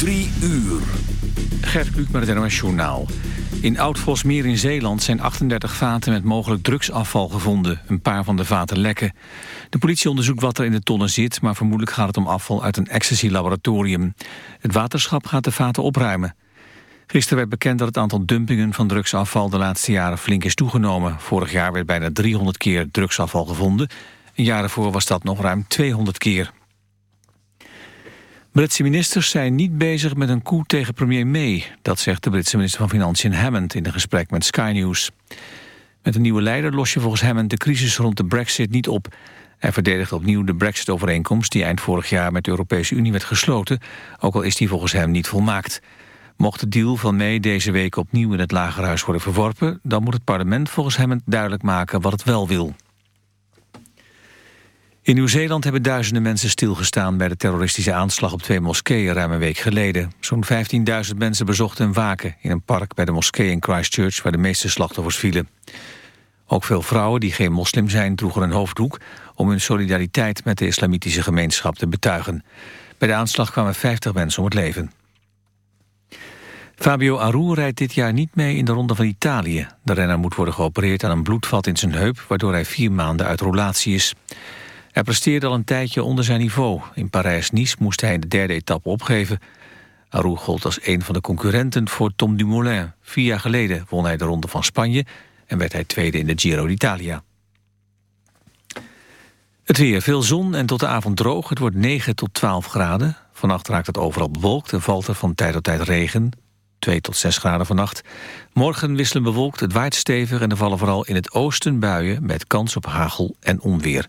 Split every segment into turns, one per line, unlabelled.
Drie uur. Gert Kluk met het NOS Journaal. In Oud-Vosmeer in Zeeland zijn 38 vaten met mogelijk drugsafval gevonden. Een paar van de vaten lekken. De politie onderzoekt wat er in de tonnen zit... maar vermoedelijk gaat het om afval uit een ecstasy-laboratorium. Het waterschap gaat de vaten opruimen. Gisteren werd bekend dat het aantal dumpingen van drugsafval... de laatste jaren flink is toegenomen. Vorig jaar werd bijna 300 keer drugsafval gevonden. Een jaar ervoor was dat nog ruim 200 keer. Britse ministers zijn niet bezig met een coup tegen premier May. Dat zegt de Britse minister van Financiën Hammond in een gesprek met Sky News. Met een nieuwe leider los je volgens Hammond de crisis rond de brexit niet op. Hij verdedigt opnieuw de brexit-overeenkomst die eind vorig jaar met de Europese Unie werd gesloten, ook al is die volgens hem niet volmaakt. Mocht de deal van May deze week opnieuw in het Lagerhuis worden verworpen, dan moet het parlement volgens Hammond duidelijk maken wat het wel wil. In Nieuw-Zeeland hebben duizenden mensen stilgestaan bij de terroristische aanslag op twee moskeeën ruim een week geleden. Zo'n 15.000 mensen bezochten een waken in een park bij de moskee in Christchurch waar de meeste slachtoffers vielen. Ook veel vrouwen die geen moslim zijn droegen een hoofddoek om hun solidariteit met de islamitische gemeenschap te betuigen. Bij de aanslag kwamen 50 mensen om het leven. Fabio Aru rijdt dit jaar niet mee in de Ronde van Italië. De renner moet worden geopereerd aan een bloedvat in zijn heup... waardoor hij vier maanden uit roulatie is. Hij presteerde al een tijdje onder zijn niveau. In Parijs-Nice moest hij de derde etappe opgeven. Aru gold als een van de concurrenten voor Tom Dumoulin. Vier jaar geleden won hij de Ronde van Spanje... en werd hij tweede in de Giro d'Italia. Het weer, veel zon en tot de avond droog. Het wordt 9 tot 12 graden. Vannacht raakt het overal bewolkt en valt er van tijd tot tijd regen. 2 tot 6 graden vannacht. Morgen wisselen bewolkt, het waait stevig... en er vallen vooral in het oosten buien met kans op hagel en onweer.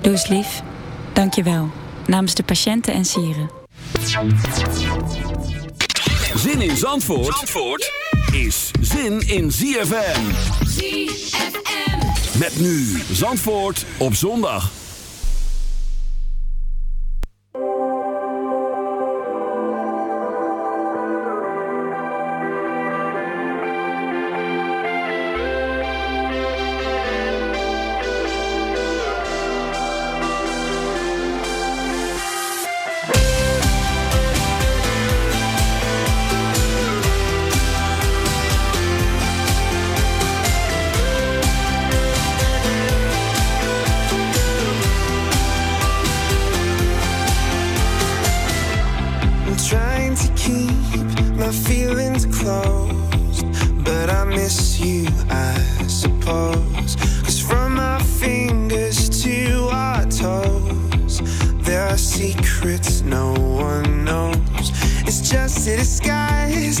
Doe eens lief. Dank je wel. Namens de patiënten en sieren.
Zin in Zandvoort, Zandvoort is zin in ZFM.
ZFM.
Met nu Zandvoort op zondag.
no one
knows. It's just a disguise.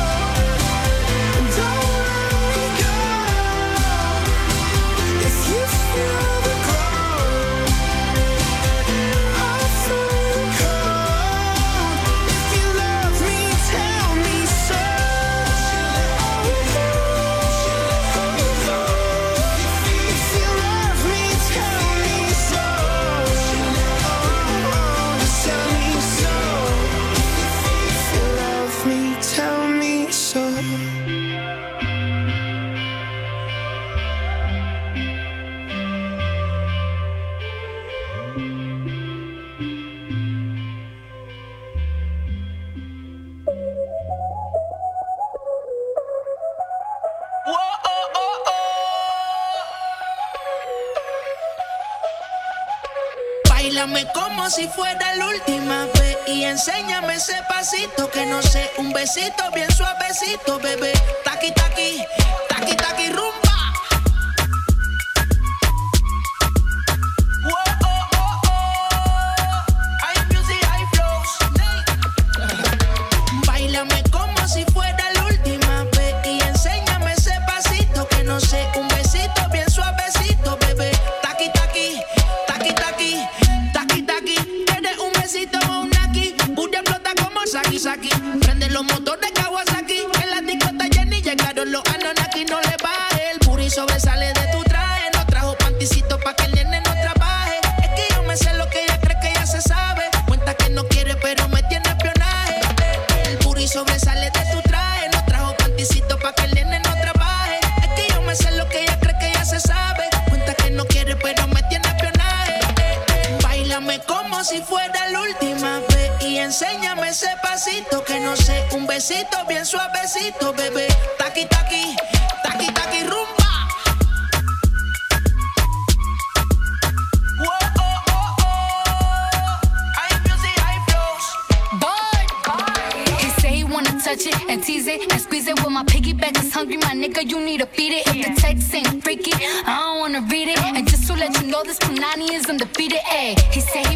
besitos, bien suavecito, bebé. Taqui, taqui. Prende los motores Kawasaki. En la discota Jenny llegaron los Anonaki. No le va el puri sobresale. besito que no sé, un besito bien suavecito, bebé. Taqui, taqui, taqui, taqui, rumbo. Oh, oh, oh.
and tease it and squeeze it. With my piggyback is hungry, my nigga, you need to feed it. If the text ain't freaky, I don't wanna read it. And just to let you know, this Punani is undefeated. Ayy, he said he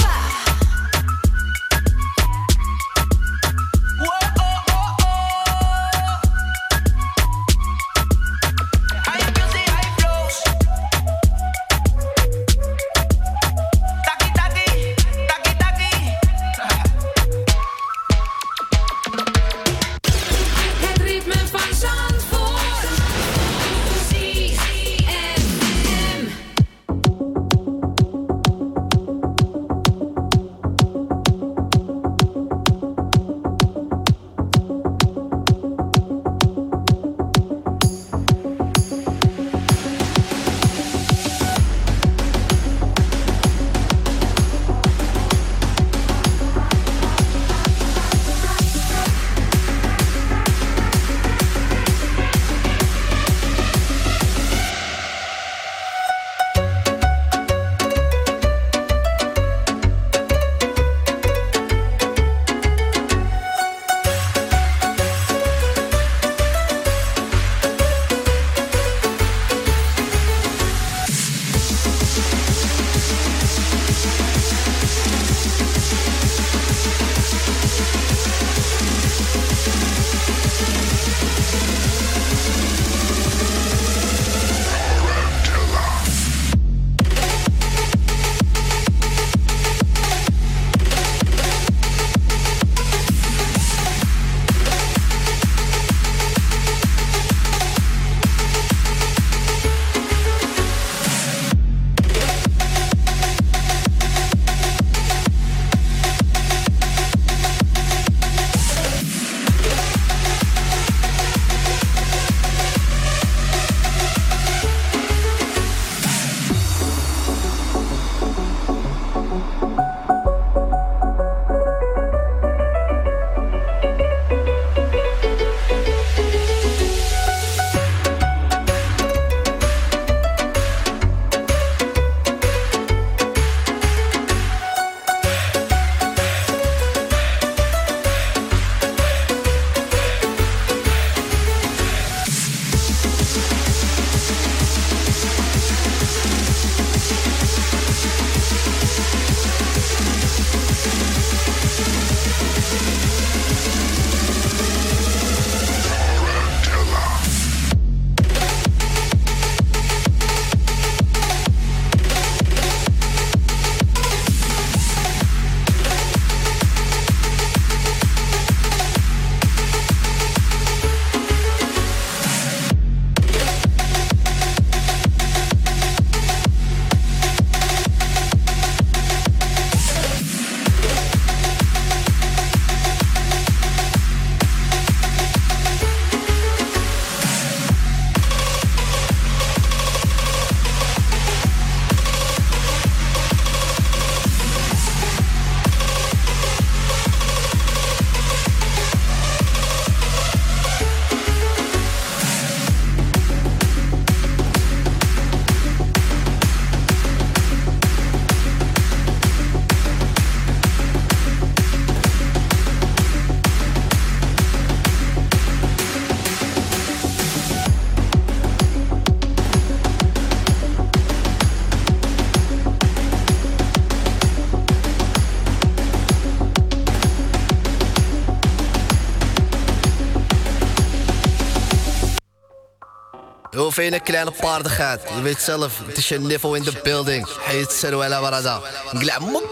Veel kleine paardigheid. Je weet zelf, het is je niveau in de building. Heet Seruela Warada. Glamok.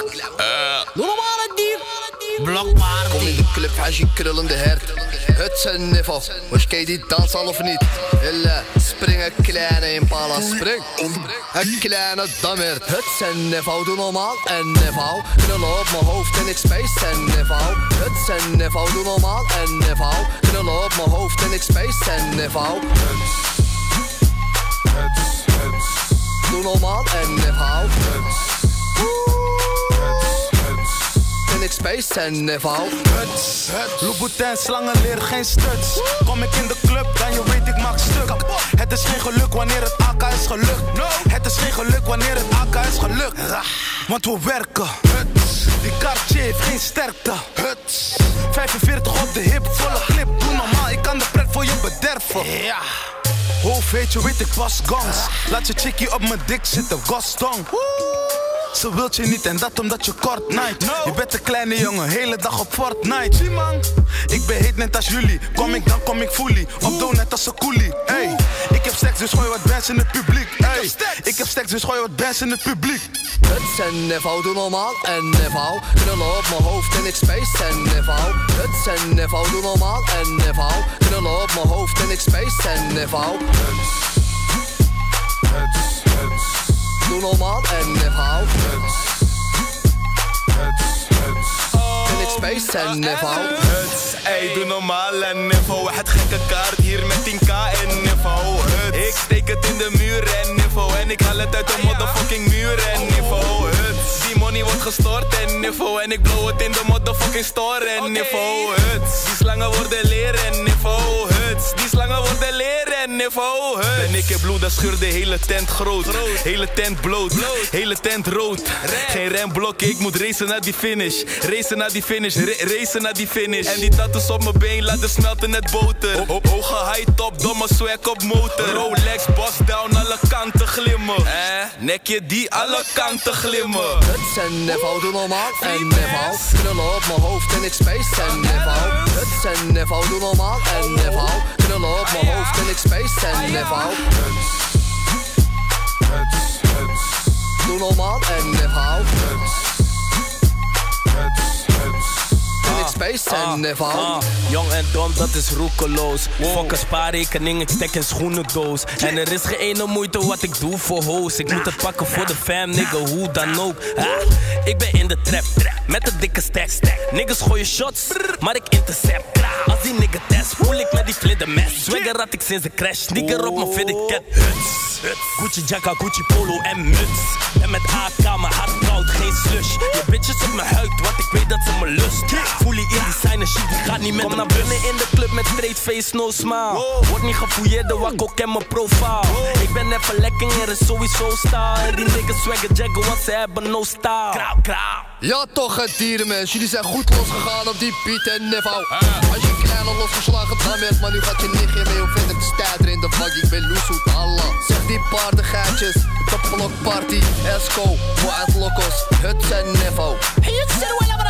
Doe normaal het dier. Blokpaard. Kom in de club, als je krullende hert. Het een niveau. Was je die dans al of niet? Hille, spring een kleine impala, spring. Een kleine dammert. Het een niveau, doe normaal. En niveau. Knullen op mijn hoofd en ik space en niveau. Het een niveau, doe normaal. En niveau. Knullen op mijn hoofd en ik space en niveau. Doe normaal en niveau. En ik space en niveau.
Louboutin, slangen leer geen stuts. Kom ik in de club, dan je weet ik maak stuk. Het is geen geluk wanneer het AK is gelukt. Het is geen geluk wanneer het AK is gelukt. Want we werken. Die Cartier heeft geen sterkte. 45 op de hip, volle clip. Doe normaal, ik kan de pret voor je bederven. Ja.
Hoofd weet je, weet ik pas gongs. Laat je chickie op mijn dik zitten, gostong. Ze wilt je niet en dat omdat je kort night. Je bent een kleine jongen, hele dag op Fortnite. Zie man, ik ben heet net als jullie. Kom ik dan kom ik fully. Op net als een coolie. Hey, seks dus gooi wat bands in het publiek. Hey, ik heb seks dus gooi wat bands in het publiek.
Huts en Nevo, doe normaal en Nevo. Knullen op mijn hoofd en ik space en Nevo. Huts en Nevo, doe normaal en Nevo. Knullen op mijn hoofd en ik space en Nevo. Doe normaal en Nevo. En ik space en Nevo.
Huts, ey, doe normaal en niveau. Het gekke kaart hier met 10k en. Huts, ik steek het in de muur en niveau. En ik haal het uit de motherfucking muur en. Huts, die money wordt gestort en niveau. En ik blow het in de motherfucking store en. Huts, die slangen worden leren en. Huts, die slangen worden leren en niveau. Huts. En ik heb bloed, dat scheur de hele tent groot. Hele tent bloot, hele tent rood. Geen remblokken, ik moet racen naar die finish. Racen naar die finish, ra- racen naar die finish. En die tattoos op mijn been laten smelten net boter. Op hoge high top, domme swag op motor. Rolex, boss down, alle kanten glimmen. Eh, nekje die alle kanten glimmen.
Huts en Nevo, doe normaal en Nevo. Knullen op mijn hoofd en ik space en Nevo. Huts en Nevo, doe normaal en Nevo. Knullen op mijn hoofd en ik space en Nevo. Doe normaal en Nevo. En en Nevo.
Ah, jong en dom, dat is roekeloos. Fuck een spaarrekening, ik stek een schoenendoos. En er is geen ene moeite wat ik doe voor hoes. Ik moet het pakken voor de fam, nigga, hoe dan ook. Ah, ik ben in de trap, met een dikke stack. Niggas gooien shots, maar ik intercept. Als die nigga test, voel ik met die vlinder mes. Swagger had ik sinds de crash, nigger op mijn fitted cat. Huts, Gucci jacka, Gucci polo en muts. En met AK, mijn hart koud, geen slush. Je bitches op mijn huid, want ik weet dat. In designer shit, die gaat niet met Kom naar binnen in de club met straight face, no smile. Word niet gefouilleerd, de wakko ken mijn profile. Ik ben even lekker, er is sowieso style. En die niggas swagger jaggen, want ze hebben no style. Krauw, krauw.
Ja toch het dierenmens, jullie zijn goed losgegaan op die Piet en Nevo. Als je kleine losgeslagen dan bent, maar nu gaat je nichtje mee. Om verder te stijden in de vak Ik ben Loesoet Allah, zeg die paardengeitjes, de blokparty, Esco, Wild Locos, Huts en Nevo. Hey, het is er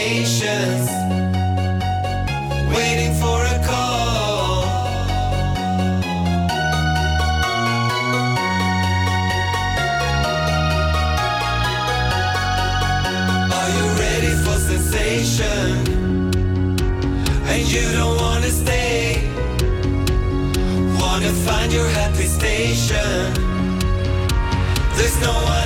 obligations waiting for a call. Are you ready for sensation? And you don't wanna stay. Wanna find your happy station. There's no one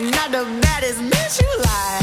not the baddest bitch you like.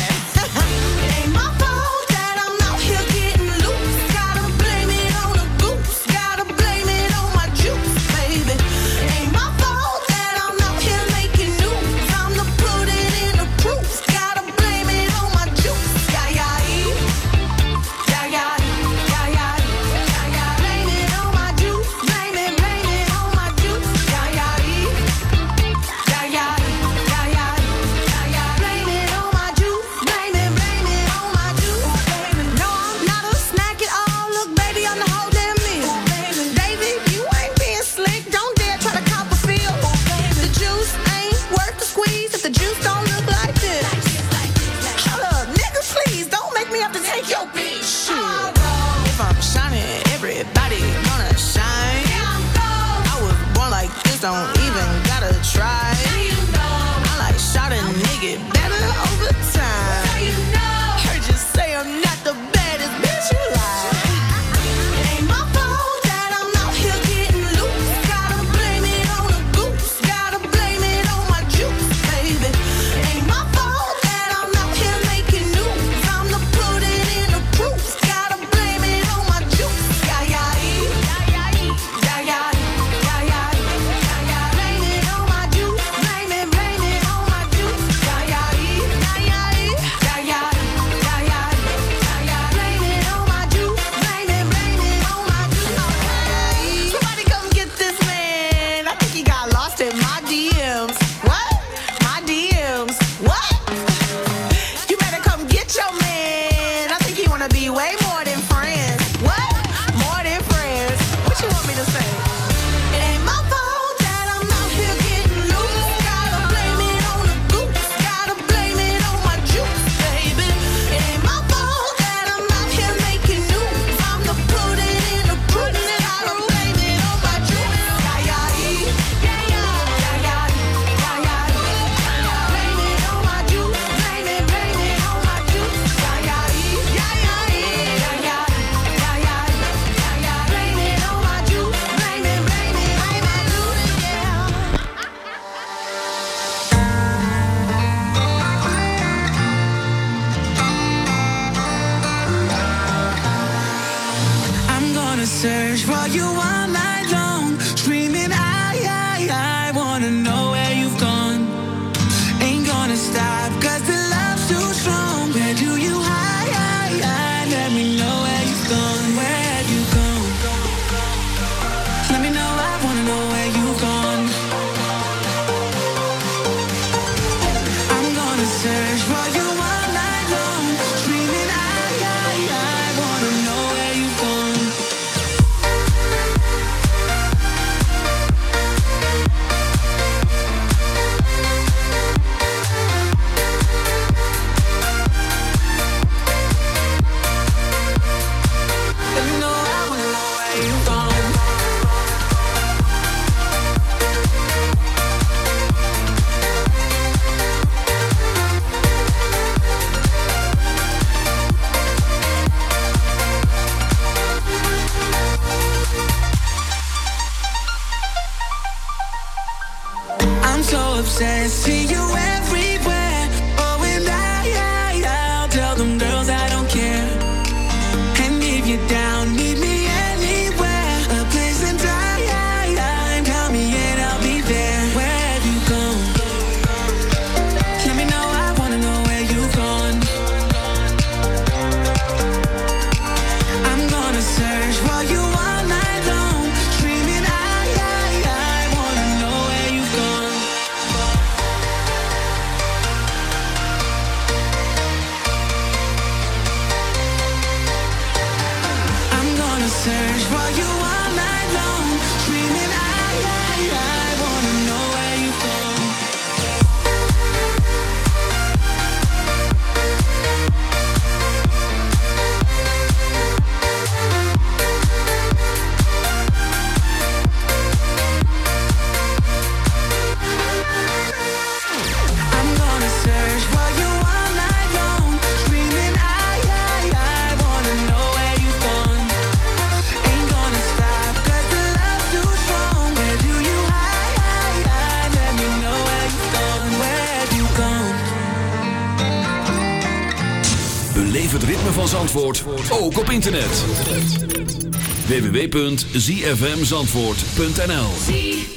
absence www.zfmzandvoort.nl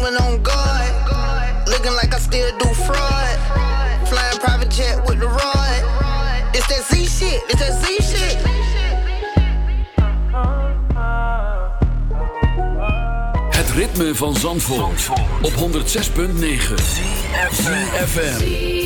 demon on guard. Looking like I still do fraud. Flying private jet with the rod. It's that Z shit. It's that Z shit.
Het ritme van Zandvoort, op 106.9 FM.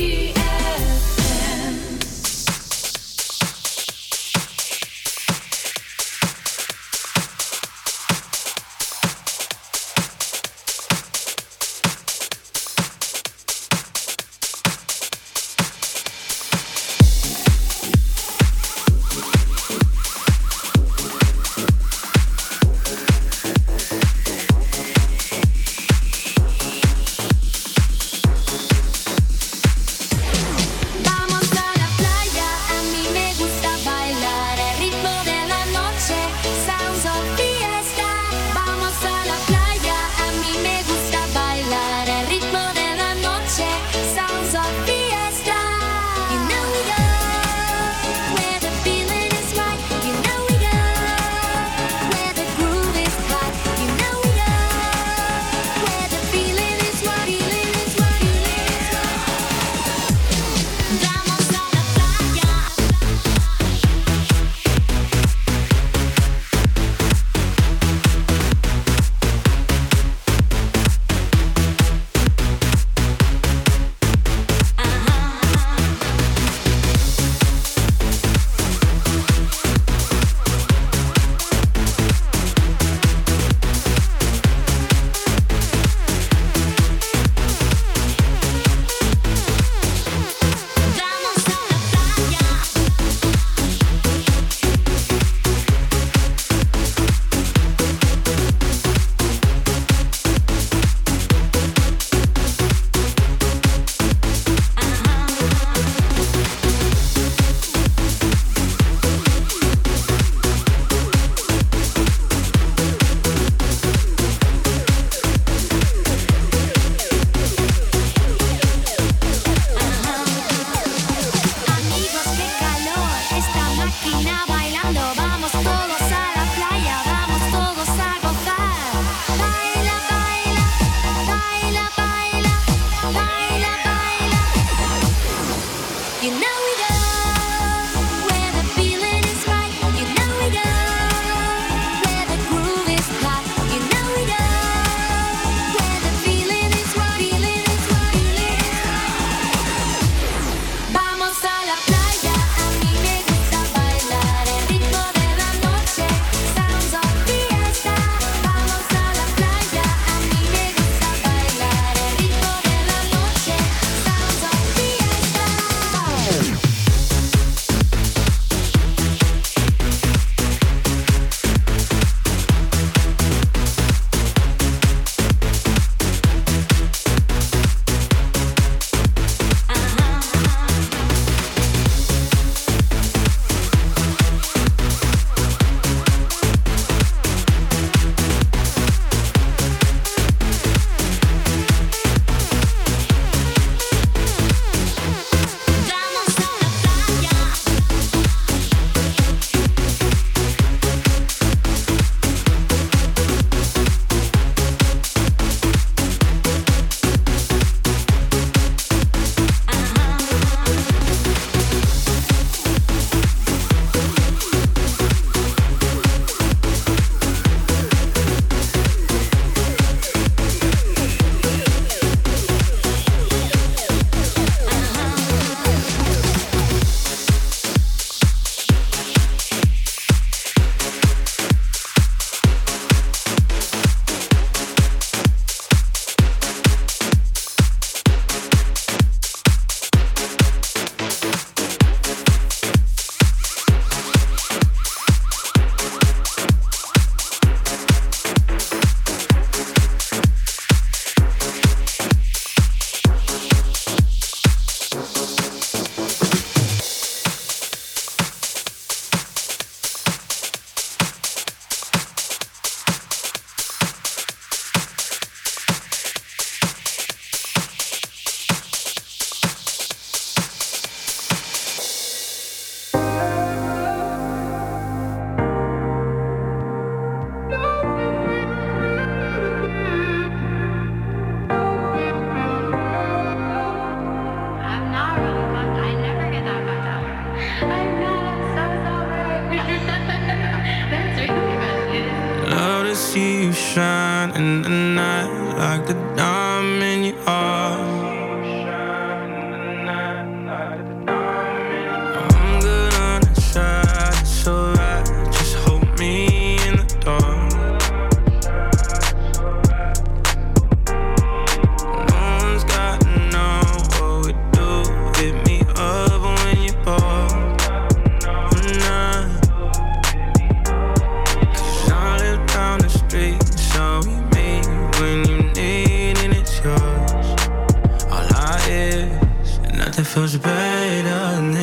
flashback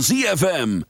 ZFM.